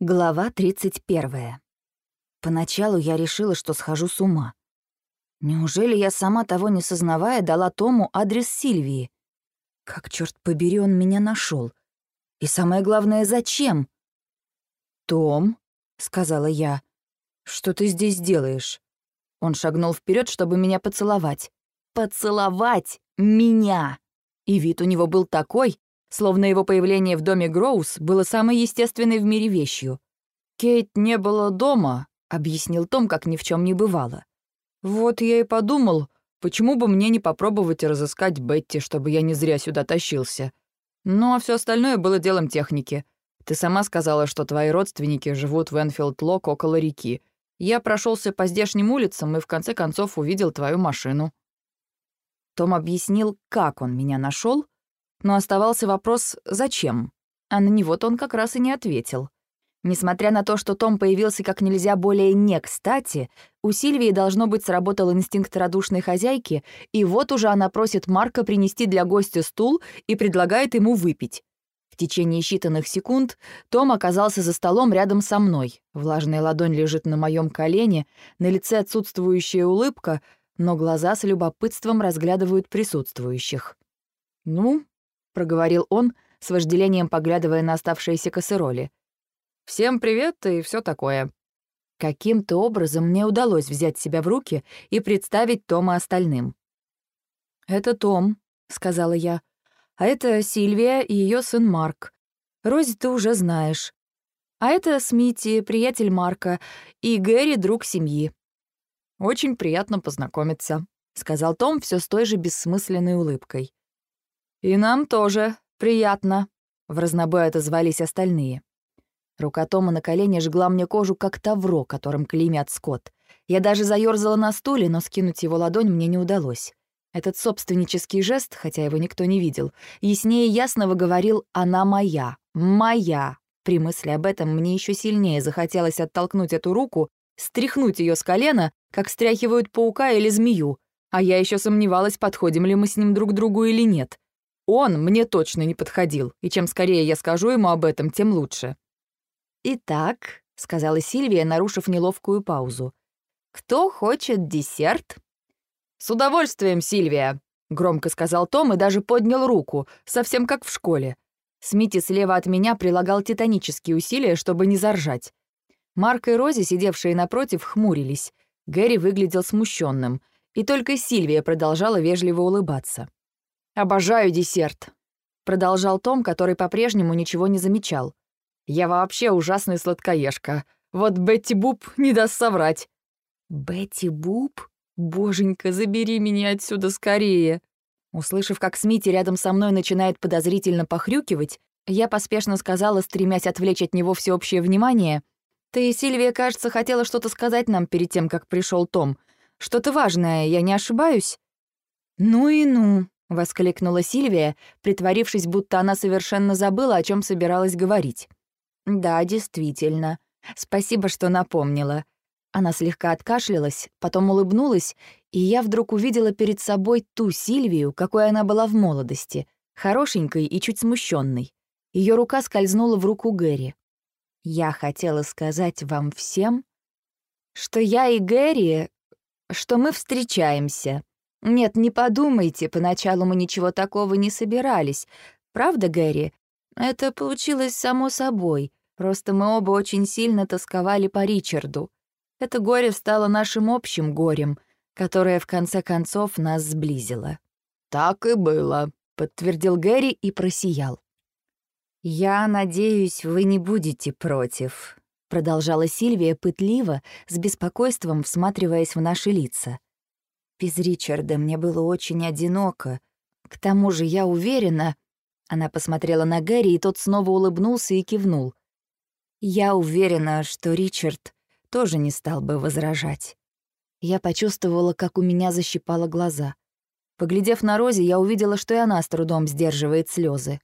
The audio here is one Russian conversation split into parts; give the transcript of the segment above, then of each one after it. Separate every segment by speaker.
Speaker 1: Глава 31. Поначалу я решила, что схожу с ума. Неужели я сама того не сознавая дала Тому адрес Сильвии? Как, черт побери, он меня нашел. И самое главное, зачем? «Том», — сказала я, — «что ты здесь делаешь?» Он шагнул вперед, чтобы меня поцеловать. Поцеловать меня! И вид у него был такой, словно его появление в доме Гроус было самой естественной в мире вещью. «Кейт не было дома», — объяснил Том, как ни в чем не бывало. «Вот я и подумал, почему бы мне не попробовать разыскать Бетти, чтобы я не зря сюда тащился. Ну, а все остальное было делом техники. Ты сама сказала, что твои родственники живут в Энфилд-Лок около реки. Я прошелся по здешним улицам и в конце концов увидел твою машину». Том объяснил, как он меня нашел, но оставался вопрос «зачем?», а на него-то он как раз и не ответил. Несмотря на то, что Том появился как нельзя более не кстати, у Сильвии, должно быть, сработал инстинкт радушной хозяйки, и вот уже она просит Марка принести для гостя стул и предлагает ему выпить. В течение считанных секунд Том оказался за столом рядом со мной. Влажная ладонь лежит на моем колене, на лице отсутствующая улыбка, но глаза с любопытством разглядывают присутствующих. «Ну, проговорил он, с вожделением поглядывая на оставшиеся кассероли. «Всем привет и все такое». Каким-то образом мне удалось взять себя в руки и представить Тома остальным. «Это Том», — сказала я. «А это Сильвия и ее сын Марк. Рози ты уже знаешь. А это Смити, приятель Марка, и Гэри, друг семьи». «Очень приятно познакомиться», — сказал Том все с той же бессмысленной улыбкой. «И нам тоже приятно», — в разнобой отозвались остальные. Рука Тома на колене жгла мне кожу, как тавро, которым клеймят скот. Я даже заёрзала на стуле, но скинуть его ладонь мне не удалось. Этот собственнический жест, хотя его никто не видел, яснее ясного говорил «она моя, моя». При мысли об этом мне еще сильнее захотелось оттолкнуть эту руку, стряхнуть ее с колена, как стряхивают паука или змею, а я еще сомневалась, подходим ли мы с ним друг другу или нет. Он мне точно не подходил, и чем скорее я скажу ему об этом, тем лучше. «Итак», — сказала Сильвия, нарушив неловкую паузу, «кто хочет десерт?» «С удовольствием, Сильвия», — громко сказал Том и даже поднял руку, совсем как в школе. Смити слева от меня прилагал титанические усилия, чтобы не заржать. Марк и Рози, сидевшие напротив, хмурились. Гэри выглядел смущенным, и только Сильвия продолжала вежливо улыбаться. «Обожаю десерт», — продолжал Том, который по-прежнему ничего не замечал. «Я вообще ужасный сладкоежка. Вот Бетти Буб не даст соврать». «Бетти Буб? Боженька, забери меня отсюда скорее!» Услышав, как Смити рядом со мной начинает подозрительно похрюкивать, я поспешно сказала, стремясь отвлечь от него всеобщее внимание, «Ты, Сильвия, кажется, хотела что-то сказать нам перед тем, как пришел Том. Что-то важное, я не ошибаюсь?» «Ну и ну», — воскликнула Сильвия, притворившись, будто она совершенно забыла, о чем собиралась говорить. «Да, действительно. Спасибо, что напомнила». Она слегка откашлялась, потом улыбнулась, и я вдруг увидела перед собой ту Сильвию, какой она была в молодости, хорошенькой и чуть смущенной. Ее рука скользнула в руку Гэри. «Я хотела сказать вам всем, что я и Гэри, что мы встречаемся», «Нет, не подумайте, поначалу мы ничего такого не собирались. Правда, Гэри? Это получилось само собой. Просто мы оба очень сильно тосковали по Ричарду. Это горе стало нашим общим горем, которое в конце концов нас сблизило». «Так и было», — подтвердил Гэри и просиял. «Я надеюсь, вы не будете против», — продолжала Сильвия пытливо, с беспокойством всматриваясь в наши лица. Без Ричарда мне было очень одиноко. К тому же я уверена...» Она посмотрела на Гэри, и тот снова улыбнулся и кивнул. «Я уверена, что Ричард тоже не стал бы возражать». Я почувствовала, как у меня защипало глаза. Поглядев на Рози, я увидела, что и она с трудом сдерживает слезы.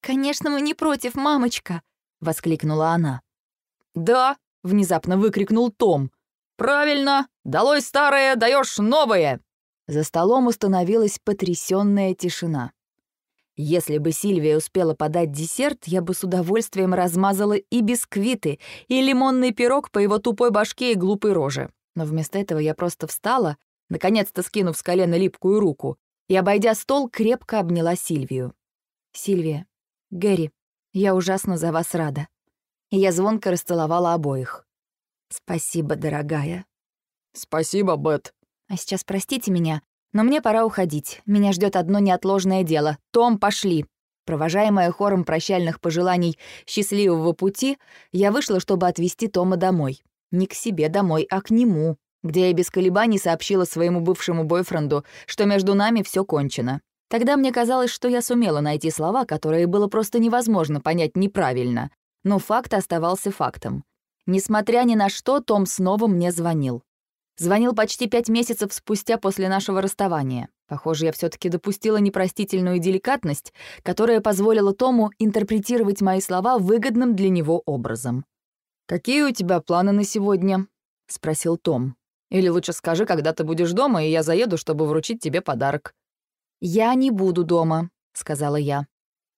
Speaker 1: «Конечно, мы не против, мамочка!» — воскликнула она.
Speaker 2: «Да!» — внезапно выкрикнул Том. «Правильно! Долой старое, даешь новое!»
Speaker 1: За столом установилась потрясённая тишина. Если бы Сильвия успела подать десерт, я бы с удовольствием размазала и бисквиты, и лимонный пирог по его тупой башке и глупой роже. Но вместо этого я просто встала, наконец-то скинув с колена липкую руку, и, обойдя стол, крепко обняла Сильвию. «Сильвия, Гэри, я ужасно за вас рада». И я звонко расцеловала обоих. «Спасибо, дорогая».
Speaker 2: «Спасибо, Бет».
Speaker 1: «А сейчас простите меня, но мне пора уходить. Меня ждет одно неотложное дело. Том, пошли». Провожаемая хором прощальных пожеланий счастливого пути, я вышла, чтобы отвезти Тома домой. Не к себе домой, а к нему, где я без колебаний сообщила своему бывшему бойфренду, что между нами все кончено. Тогда мне казалось, что я сумела найти слова, которые было просто невозможно понять неправильно. Но факт оставался фактом. Несмотря ни на что, Том снова мне звонил. Звонил почти пять месяцев спустя после нашего расставания. Похоже, я все таки допустила непростительную деликатность, которая позволила Тому интерпретировать мои слова выгодным для него образом.
Speaker 2: «Какие у тебя планы на сегодня?» — спросил Том. «Или лучше скажи, когда ты будешь дома, и я заеду, чтобы вручить тебе подарок».
Speaker 1: «Я не буду дома», — сказала я.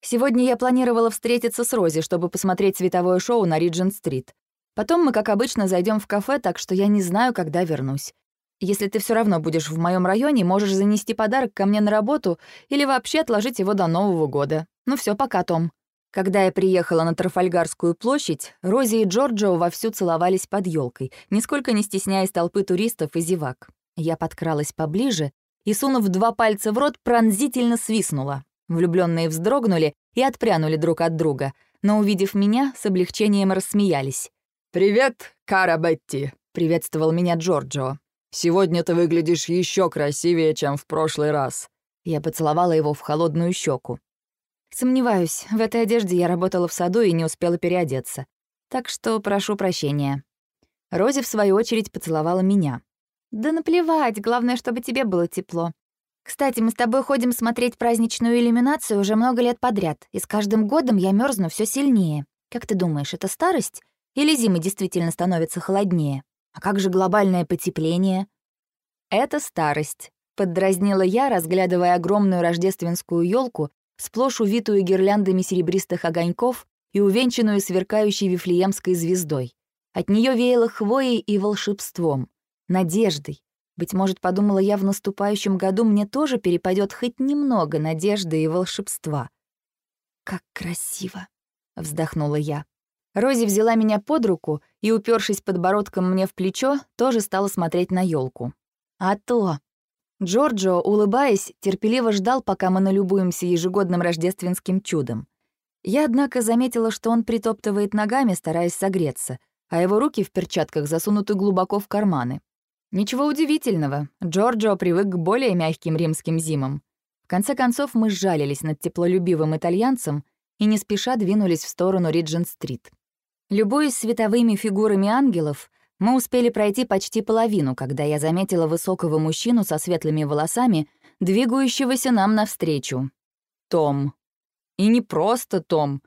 Speaker 1: «Сегодня я планировала встретиться с Рози, чтобы посмотреть световое шоу на Риджент-стрит. Потом мы, как обычно, зайдем в кафе, так что я не знаю, когда вернусь. Если ты все равно будешь в моем районе, можешь занести подарок ко мне на работу или вообще отложить его до Нового года. Ну все, пока, Том». Когда я приехала на Трафальгарскую площадь, Рози и Джорджо вовсю целовались под елкой, нисколько не стесняясь толпы туристов и зевак. Я подкралась поближе и, сунув два пальца в рот, пронзительно свистнула. Влюбленные вздрогнули и отпрянули друг от друга, но, увидев меня, с облегчением рассмеялись.
Speaker 2: «Привет, Кара Бетти», — приветствовал меня Джорджо. «Сегодня ты выглядишь еще красивее, чем в прошлый раз».
Speaker 1: Я поцеловала его в холодную щеку. Сомневаюсь, в этой одежде я работала в саду и не успела переодеться. Так что прошу прощения. Рози, в свою очередь, поцеловала меня. «Да наплевать, главное, чтобы тебе было тепло. Кстати, мы с тобой ходим смотреть праздничную иллюминацию уже много лет подряд, и с каждым годом я мерзну все сильнее. Как ты думаешь, это старость? Или зимы действительно становятся холоднее? А как же глобальное потепление? Это старость, поддразнила я, разглядывая огромную рождественскую елку, сплошь увитую гирляндами серебристых огоньков и увенчанную сверкающей вифлеемской звездой. От нее веяло хвоей и волшебством, надеждой. Быть может, подумала я, в наступающем году мне тоже перепадет хоть немного надежды и волшебства. «Как красиво!» — вздохнула я. Рози взяла меня под руку и, упершись подбородком мне в плечо, тоже стала смотреть на елку. А то... Джорджо, улыбаясь, терпеливо ждал, пока мы налюбуемся ежегодным рождественским чудом. Я, однако, заметила, что он притоптывает ногами, стараясь согреться, а его руки в перчатках засунуты глубоко в карманы. Ничего удивительного, Джорджо привык к более мягким римским зимам. В конце концов, мы сжалились над теплолюбивым итальянцем и не спеша двинулись в сторону Риджент-стрит. Любуясь световыми фигурами ангелов, мы успели пройти почти половину, когда я заметила высокого мужчину со светлыми волосами, двигающегося нам навстречу. Том. И не просто Том,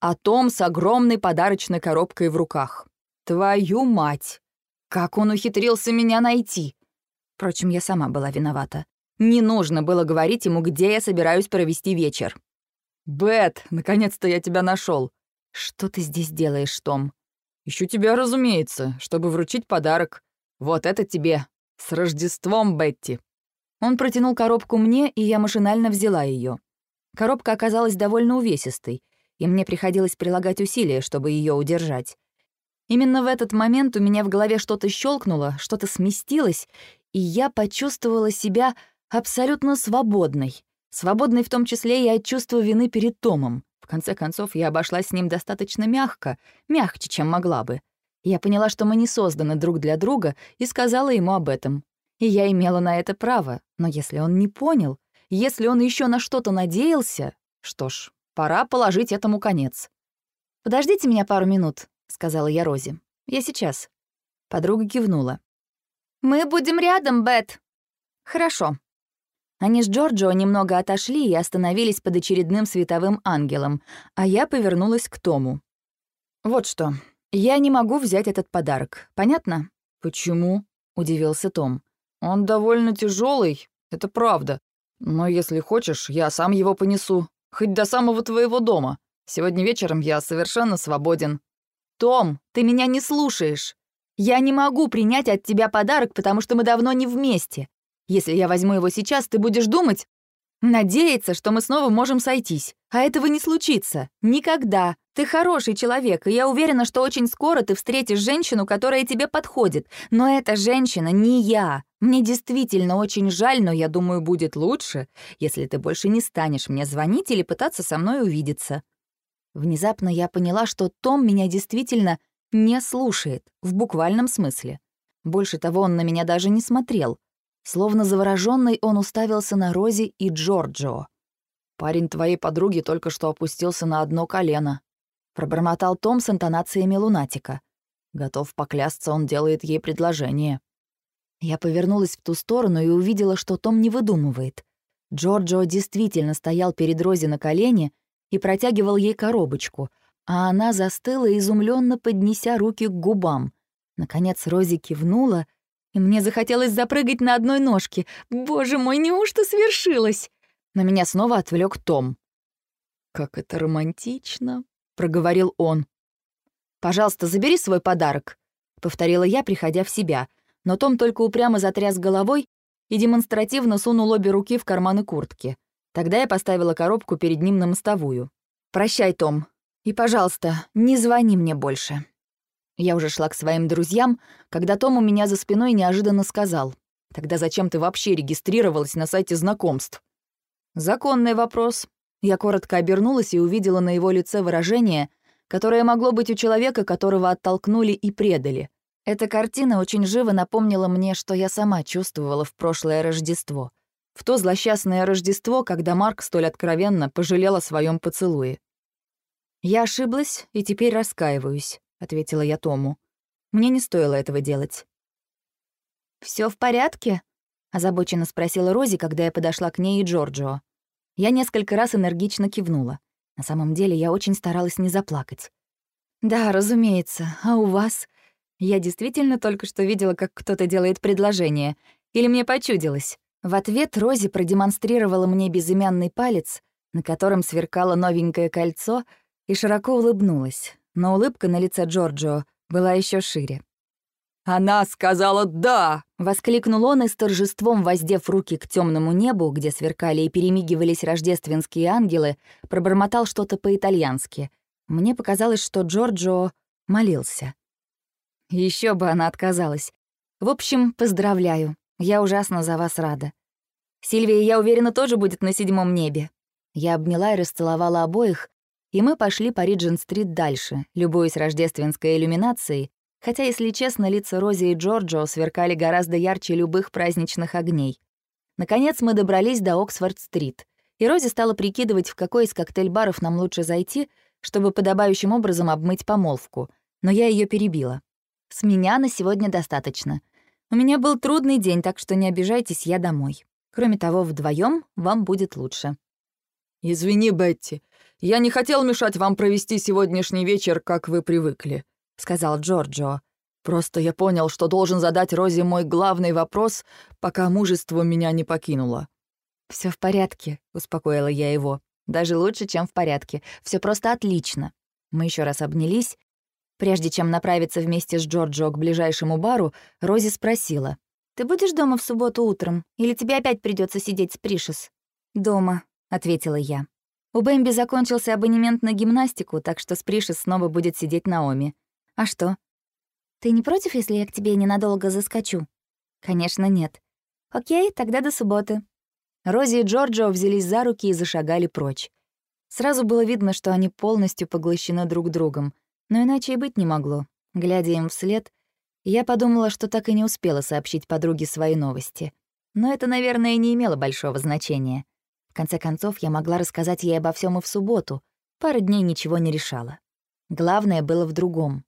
Speaker 1: а Том с огромной подарочной коробкой в руках. Твою мать! Как он ухитрился меня найти? Впрочем, я сама была виновата. Не нужно было говорить ему, где я собираюсь провести вечер.
Speaker 2: «Бет, наконец-то я тебя нашел.
Speaker 1: «Что ты здесь делаешь, Том?»
Speaker 2: «Ищу тебя, разумеется, чтобы вручить подарок. Вот это тебе. С Рождеством, Бетти!»
Speaker 1: Он протянул коробку мне, и я машинально взяла ее. Коробка оказалась довольно увесистой, и мне приходилось прилагать усилия, чтобы ее удержать. Именно в этот момент у меня в голове что-то щелкнуло, что-то сместилось, и я почувствовала себя абсолютно свободной. Свободной в том числе и от чувства вины перед Томом конце концов, я обошлась с ним достаточно мягко, мягче, чем могла бы. Я поняла, что мы не созданы друг для друга, и сказала ему об этом. И я имела на это право, но если он не понял, если он еще на что-то надеялся, что ж, пора положить этому конец. «Подождите меня пару минут», — сказала я Розе. «Я сейчас». Подруга кивнула. «Мы будем рядом, Бет». «Хорошо», они с Джорджо немного отошли и остановились под очередным световым ангелом, а я повернулась к Тому. «Вот что, я не могу взять этот подарок, понятно?»
Speaker 2: «Почему?»
Speaker 1: — удивился Том.
Speaker 2: «Он довольно тяжелый, это правда. Но если хочешь, я сам его понесу. Хоть до самого твоего дома. Сегодня вечером я совершенно свободен».
Speaker 1: «Том, ты меня не слушаешь. Я не могу принять от тебя подарок, потому что мы давно не вместе. Если я возьму его сейчас, ты будешь думать, надеяться, что мы снова можем сойтись. А этого не случится. Никогда. Ты хороший человек, и я уверена, что очень скоро ты встретишь женщину, которая тебе подходит. Но эта женщина не я. Мне действительно очень жаль, но я думаю, будет лучше, если ты больше не станешь мне звонить или пытаться со мной увидеться». Внезапно я поняла, что Том меня действительно не слушает, в буквальном смысле. Больше того, он на меня даже не смотрел. Словно заворожённый, он уставился на Рози и Джорджо.
Speaker 2: «Парень твоей подруги только что опустился на одно колено», — пробормотал Том с интонациями лунатика. Готов поклясться, он делает ей предложение.
Speaker 1: Я повернулась в ту сторону и увидела, что Том не выдумывает. Джорджо действительно стоял перед Рози на колене и протягивал ей коробочку, а она застыла, изумленно поднеся руки к губам. Наконец Рози кивнула, и мне захотелось запрыгать на одной ножке. Боже мой, неужто свершилось? Но меня снова отвлек Том.
Speaker 2: «Как это романтично», — проговорил он.
Speaker 1: «Пожалуйста, забери свой подарок», — повторила я, приходя в себя — но Том только упрямо затряс головой и демонстративно сунул обе руки в карманы куртки. Тогда я поставила коробку перед ним на мостовую. «Прощай, Том. И, пожалуйста, не звони мне больше». Я уже шла к своим друзьям, когда Том у меня за спиной неожиданно сказал. «Тогда зачем ты вообще регистрировалась на сайте знакомств?» «Законный вопрос». Я коротко обернулась и увидела на его лице выражение, которое могло быть у человека, которого оттолкнули и предали — эта картина очень живо напомнила мне, что я сама чувствовала в прошлое Рождество. В то злосчастное Рождество, когда Марк столь откровенно пожалел о своем поцелуе. «Я ошиблась и теперь раскаиваюсь», — ответила я Тому. «Мне не стоило этого делать». Все в порядке?» — озабоченно спросила Рози, когда я подошла к ней и Джорджио. Я несколько раз энергично кивнула. На самом деле я очень старалась не заплакать. «Да, разумеется. А у вас?» Я действительно только что видела, как кто-то делает предложение. Или мне почудилось? В ответ Рози продемонстрировала мне безымянный палец, на котором сверкало новенькое кольцо, и широко улыбнулась. Но улыбка на лице Джорджо была еще шире.
Speaker 2: «Она сказала «да!»»
Speaker 1: — воскликнул он и с торжеством, воздев руки к темному небу, где сверкали и перемигивались рождественские ангелы, пробормотал что-то по-итальянски. Мне показалось, что Джорджо молился. Еще бы она отказалась. В общем, поздравляю. Я ужасно за вас рада. Сильвия, я уверена, тоже будет на седьмом небе. Я обняла и расцеловала обоих, и мы пошли по Риджин-стрит дальше, любуясь рождественской иллюминацией, хотя, если честно, лица Рози и Джорджо сверкали гораздо ярче любых праздничных огней. Наконец мы добрались до Оксфорд-стрит, и Рози стала прикидывать, в какой из коктейль-баров нам лучше зайти, чтобы подобающим образом обмыть помолвку, но я ее перебила. С меня на сегодня достаточно. У меня был трудный день, так что не обижайтесь, я домой. Кроме того, вдвоем вам будет лучше».
Speaker 2: «Извини, Бетти, я не хотел мешать вам провести сегодняшний вечер, как вы привыкли», — сказал Джорджо. «Просто я понял, что должен задать Розе мой главный вопрос, пока мужество меня не покинуло».
Speaker 1: Все в порядке», — успокоила я его. «Даже лучше, чем в порядке. Все просто отлично». Мы еще раз обнялись, Прежде чем направиться вместе с Джорджо к ближайшему бару, Рози спросила. «Ты будешь дома в субботу утром? Или тебе опять придется сидеть с Пришес?» «Дома», — ответила я. У Бэмби закончился абонемент на гимнастику, так что с снова будет сидеть Наоми. А что? «Ты не против, если я к тебе ненадолго заскочу?» «Конечно, нет». «Окей, тогда до субботы». Рози и Джорджо взялись за руки и зашагали прочь. Сразу было видно, что они полностью поглощены друг другом. Но иначе и быть не могло. Глядя им вслед, я подумала, что так и не успела сообщить подруге свои новости. Но это, наверное, не имело большого значения. В конце концов, я могла рассказать ей обо всем и в субботу. Пара дней ничего не решала. Главное было в другом.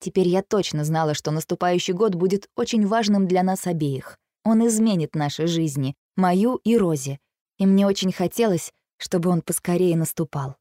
Speaker 1: Теперь я точно знала, что наступающий год будет очень важным для нас обеих. Он изменит наши жизни, мою и Рози. И мне очень хотелось, чтобы он поскорее наступал.